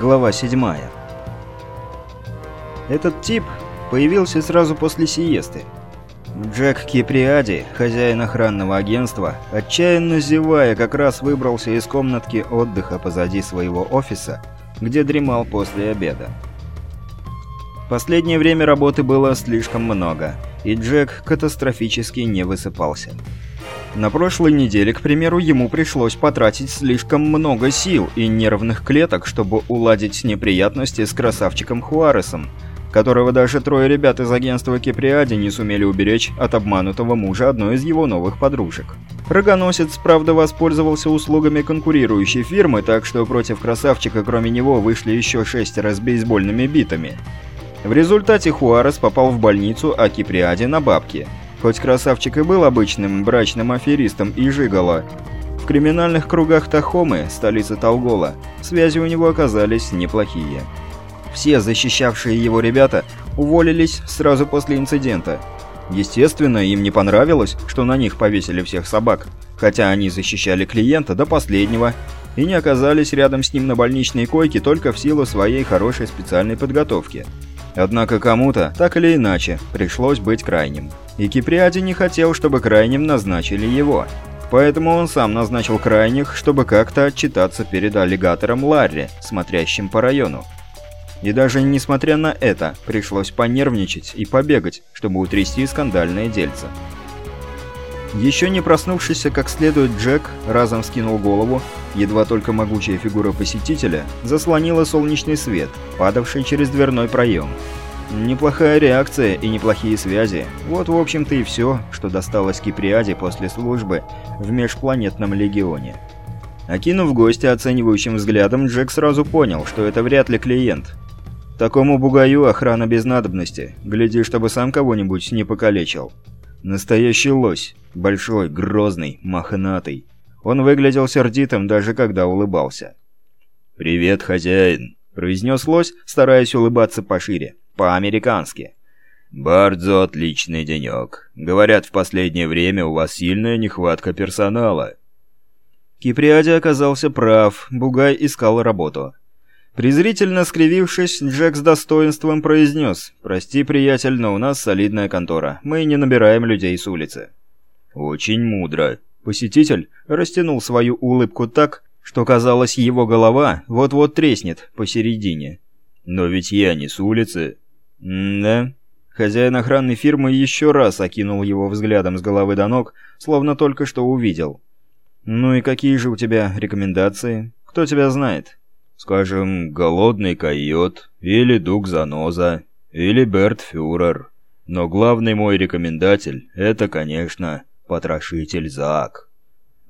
Глава 7 Этот тип появился сразу после сиесты. Джек Киприади, хозяин охранного агентства, отчаянно зевая, как раз выбрался из комнатки отдыха позади своего офиса, где дремал после обеда. Последнее время работы было слишком много, и Джек катастрофически не высыпался. На прошлой неделе, к примеру, ему пришлось потратить слишком много сил и нервных клеток, чтобы уладить неприятности с красавчиком Хуаресом, которого даже трое ребят из агентства Киприади не сумели уберечь от обманутого мужа одной из его новых подружек. Рогоносец, правда, воспользовался услугами конкурирующей фирмы, так что против красавчика кроме него вышли еще шестеро с бейсбольными битами. В результате Хуарес попал в больницу, а Киприади на бабки. Хоть красавчик и был обычным брачным аферистом и жигало, в криминальных кругах Тахомы, столицы Талгола, связи у него оказались неплохие. Все защищавшие его ребята уволились сразу после инцидента. Естественно, им не понравилось, что на них повесили всех собак, хотя они защищали клиента до последнего и не оказались рядом с ним на больничной койке только в силу своей хорошей специальной подготовки. Однако кому-то, так или иначе, пришлось быть крайним. И Киприади не хотел, чтобы крайним назначили его. Поэтому он сам назначил крайних, чтобы как-то отчитаться перед аллигатором Ларри, смотрящим по району. И даже несмотря на это, пришлось понервничать и побегать, чтобы утрясти скандальное дельце. Еще не проснувшийся как следует Джек разом скинул голову, едва только могучая фигура посетителя заслонила солнечный свет, падавший через дверной проем. Неплохая реакция и неплохие связи. Вот, в общем-то, и все, что досталось Киприаде после службы в межпланетном легионе. Окинув гостя оценивающим взглядом, Джек сразу понял, что это вряд ли клиент, Такому бугаю охрана без надобности. Гляди, чтобы сам кого-нибудь не покалечил. Настоящий лось. Большой, грозный, мохнатый. Он выглядел сердитым, даже когда улыбался. «Привет, хозяин», — произнес лось, стараясь улыбаться пошире, по-американски. «Бардзо отличный денек. Говорят, в последнее время у вас сильная нехватка персонала». Киприади оказался прав, Бугай искал работу. Презрительно скривившись, Джек с достоинством произнес «Прости, приятель, но у нас солидная контора. Мы не набираем людей с улицы». «Очень мудро». Посетитель растянул свою улыбку так, что казалось, его голова вот-вот треснет посередине. «Но ведь я не с улицы». «Да». Хозяин охранной фирмы еще раз окинул его взглядом с головы до ног, словно только что увидел. «Ну и какие же у тебя рекомендации? Кто тебя знает?» Скажем, голодный койот, или дуг заноза, или Берт Фюрер. Но главный мой рекомендатель — это, конечно, потрошитель Зак.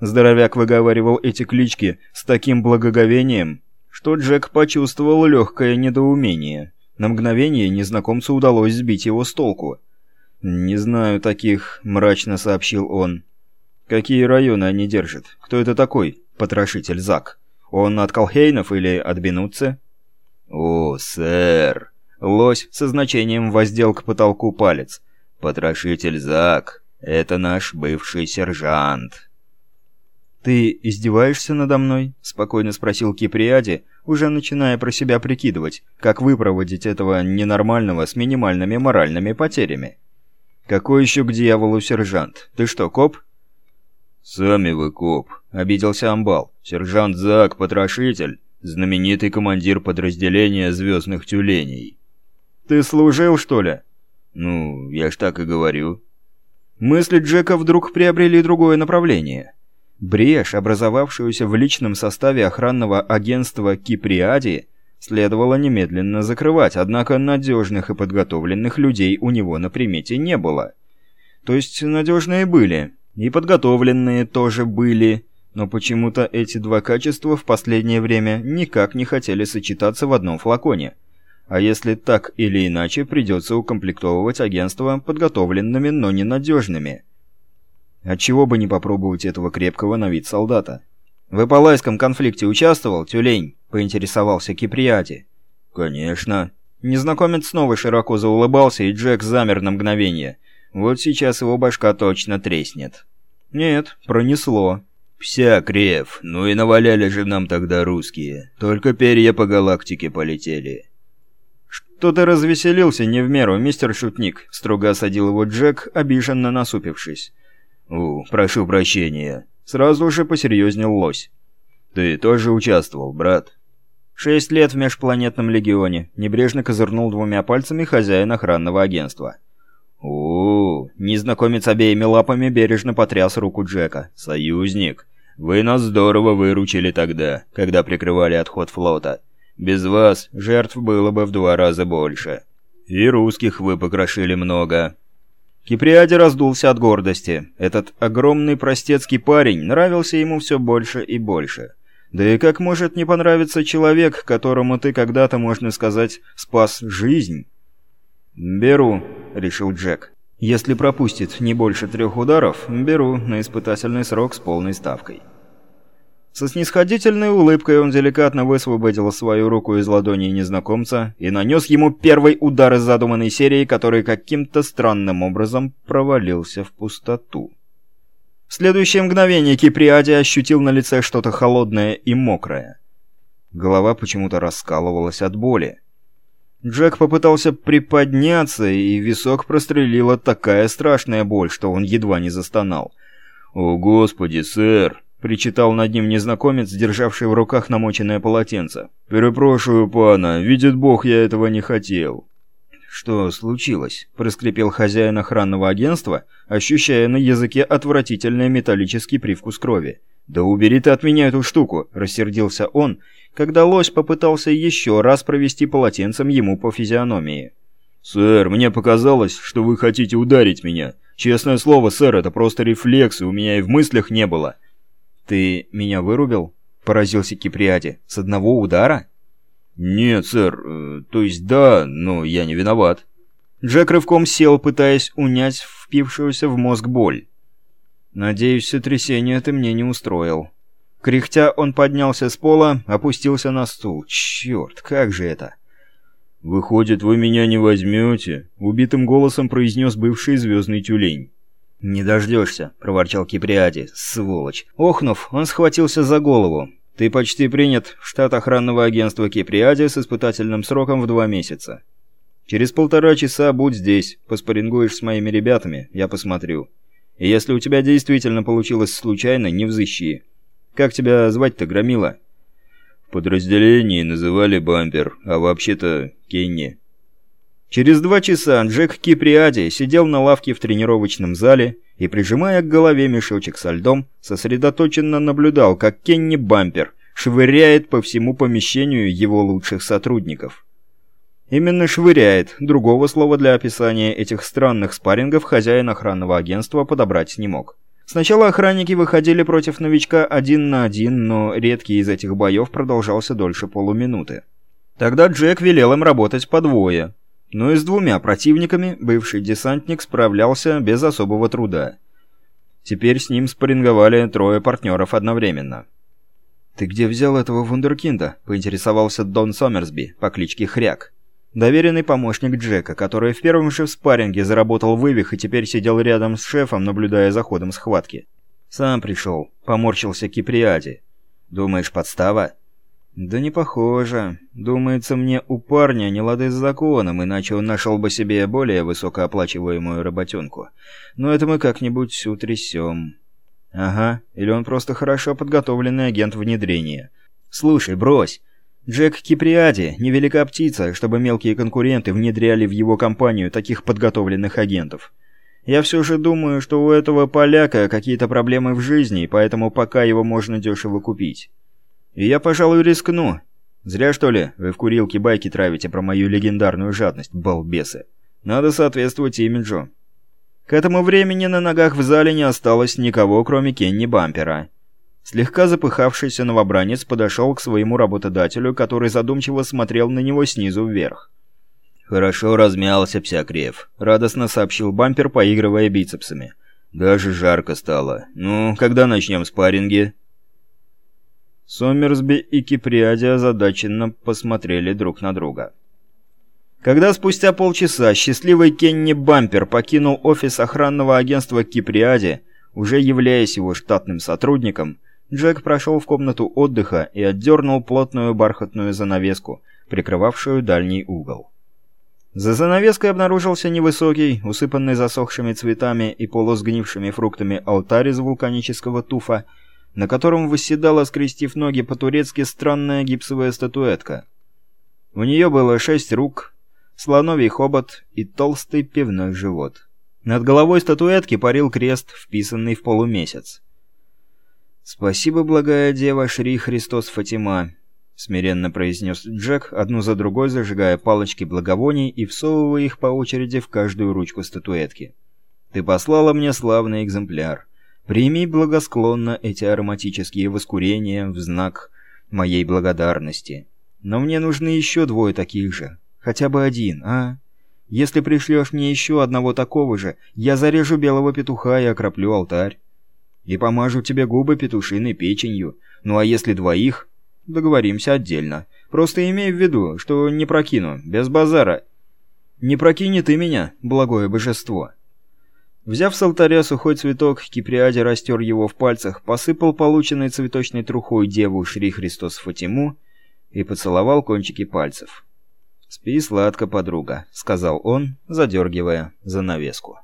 Здоровяк выговаривал эти клички с таким благоговением, что Джек почувствовал легкое недоумение. На мгновение незнакомцу удалось сбить его с толку. «Не знаю таких», — мрачно сообщил он. «Какие районы они держат? Кто это такой, потрошитель Зак?» Он от Колхейнов или от Бенуцци?» «О, сэр!» Лось со значением воздел к потолку палец. «Потрошитель Зак, это наш бывший сержант». «Ты издеваешься надо мной?» — спокойно спросил Киприади, уже начиная про себя прикидывать, как выпроводить этого ненормального с минимальными моральными потерями. «Какой еще к дьяволу сержант? Ты что, коп?» «Сами вы коп», — обиделся Амбал. «Сержант Зак, потрошитель, знаменитый командир подразделения звездных тюленей». «Ты служил, что ли?» «Ну, я ж так и говорю». Мысли Джека вдруг приобрели другое направление. Брешь, образовавшуюся в личном составе охранного агентства Киприади, следовало немедленно закрывать, однако надежных и подготовленных людей у него на примете не было. То есть надежные были, и подготовленные тоже были, но почему-то эти два качества в последнее время никак не хотели сочетаться в одном флаконе. А если так или иначе, придется укомплектовывать агентство подготовленными, но ненадежными. Отчего бы не попробовать этого крепкого на вид солдата? «В Эпалайском конфликте участвовал, Тюлень?» — поинтересовался Киприати. «Конечно». Незнакомец снова широко заулыбался, и Джек замер на мгновение — вот сейчас его башка точно треснет. Нет, пронесло. «Пся, Крев, ну и наваляли же нам тогда русские. Только перья по галактике полетели». «Что ты развеселился не в меру, мистер Шутник?» — строго осадил его Джек, обиженно насупившись. «У, прошу прощения». Сразу же посерьезнел лось. «Ты тоже участвовал, брат?» «Шесть лет в межпланетном легионе», — небрежно козырнул двумя пальцами хозяин охранного агентства. -у Незнакомец обеими лапами бережно потряс руку Джека. «Союзник, вы нас здорово выручили тогда, когда прикрывали отход флота. Без вас жертв было бы в два раза больше. И русских вы покрошили много». Киприаде раздулся от гордости. Этот огромный простецкий парень нравился ему все больше и больше. Да и как может не понравиться человек, которому ты когда-то, можно сказать, спас жизнь? «Беру», — решил Джек. «Если пропустит не больше трех ударов, беру на испытательный срок с полной ставкой». Со снисходительной улыбкой он деликатно высвободил свою руку из ладони незнакомца и нанес ему первый удар из задуманной серии, который каким-то странным образом провалился в пустоту. В следующее мгновение Киприади ощутил на лице что-то холодное и мокрое. Голова почему-то раскалывалась от боли. Джек попытался приподняться, и висок прострелила такая страшная боль, что он едва не застонал. «О, Господи, сэр!» причитал над ним незнакомец, державший в руках намоченное полотенце. «Перепрошую, пана, видит бог, я этого не хотел». «Что случилось?» – проскрипел хозяин охранного агентства, ощущая на языке отвратительный металлический привкус крови. «Да убери ты от меня эту штуку!» – рассердился он, когда лось попытался еще раз провести полотенцем ему по физиономии. «Сэр, мне показалось, что вы хотите ударить меня. Честное слово, сэр, это просто рефлексы, у меня и в мыслях не было. «Ты меня вырубил?» — поразился Киприади. «С одного удара?» «Нет, сэр. Э, то есть да, но я не виноват». Джек рывком сел, пытаясь унять впившуюся в мозг боль. «Надеюсь, сотрясение ты мне не устроил». Кряхтя он поднялся с пола, опустился на стул. «Черт, как же это?» «Выходит, вы меня не возьмете?» — убитым голосом произнес бывший звездный тюлень. «Не дождешься», — проворчал Киприади, сволочь. Охнув, он схватился за голову. «Ты почти принят в штат охранного агентства Киприади с испытательным сроком в два месяца. Через полтора часа будь здесь, поспорингуешь с моими ребятами, я посмотрю. Если у тебя действительно получилось случайно, не взыщи. Как тебя звать-то, Громила?» «В подразделении называли Бампер, а вообще-то Кенни». Через два часа Джек Киприади сидел на лавке в тренировочном зале и, прижимая к голове мешочек со льдом, сосредоточенно наблюдал, как Кенни Бампер швыряет по всему помещению его лучших сотрудников. Именно швыряет, другого слова для описания этих странных спаррингов хозяин охранного агентства подобрать не мог. Сначала охранники выходили против новичка один на один, но редкий из этих боев продолжался дольше полуминуты. Тогда Джек велел им работать по двое, но и с двумя противниками бывший десантник справлялся без особого труда. Теперь с ним спарринговали трое партнеров одновременно. «Ты где взял этого вундеркинда?» – поинтересовался Дон Сомерсби по кличке Хряк. Доверенный помощник Джека, который в первом же спарринге заработал вывих и теперь сидел рядом с шефом, наблюдая за ходом схватки. «Сам пришел», – поморщился Киприади. «Думаешь, подстава?» «Да не похоже. Думается мне, у парня не лады с законом, иначе он нашел бы себе более высокооплачиваемую работенку. Но это мы как-нибудь утрясем». «Ага, или он просто хорошо подготовленный агент внедрения». «Слушай, брось. Джек Киприади — невелика птица, чтобы мелкие конкуренты внедряли в его компанию таких подготовленных агентов. Я все же думаю, что у этого поляка какие-то проблемы в жизни, поэтому пока его можно дешево купить». И я, пожалуй, рискну. Зря, что ли, вы в курилке байки травите про мою легендарную жадность, балбесы. Надо соответствовать имиджу. К этому времени на ногах в зале не осталось никого, кроме Кенни Бампера. Слегка запыхавшийся новобранец подошел к своему работодателю, который задумчиво смотрел на него снизу вверх. «Хорошо размялся Псякрев», — радостно сообщил Бампер, поигрывая бицепсами. «Даже жарко стало. Ну, когда начнем спарринги?» Сомерсби и Киприади озадаченно посмотрели друг на друга. Когда спустя полчаса счастливый Кенни Бампер покинул офис охранного агентства Киприади, уже являясь его штатным сотрудником, Джек прошел в комнату отдыха и отдернул плотную бархатную занавеску, прикрывавшую дальний угол. За занавеской обнаружился невысокий, усыпанный засохшими цветами и полусгнившими фруктами алтарь из вулканического туфа, на котором восседала, скрестив ноги по-турецки, странная гипсовая статуэтка. У нее было шесть рук, слоновий хобот и толстый пивной живот. Над головой статуэтки парил крест, вписанный в полумесяц. «Спасибо, благая дева Шри Христос Фатима», — смиренно произнес Джек, одну за другой зажигая палочки благовоний и всовывая их по очереди в каждую ручку статуэтки. «Ты послала мне славный экземпляр. Прими благосклонно эти ароматические воскурения в знак моей благодарности. Но мне нужны еще двое таких же. Хотя бы один, а? Если пришлешь мне еще одного такого же, я зарежу белого петуха и окроплю алтарь. И помажу тебе губы петушиной печенью. Ну а если двоих, договоримся отдельно. Просто имей в виду, что не прокину, без базара. Не прокини ты меня, благое божество. Взяв с алтаря сухой цветок, Киприаде растер его в пальцах, посыпал полученной цветочной трухой деву Шри Христос Фатиму и поцеловал кончики пальцев. «Спи сладко, подруга», — сказал он, задергивая занавеску.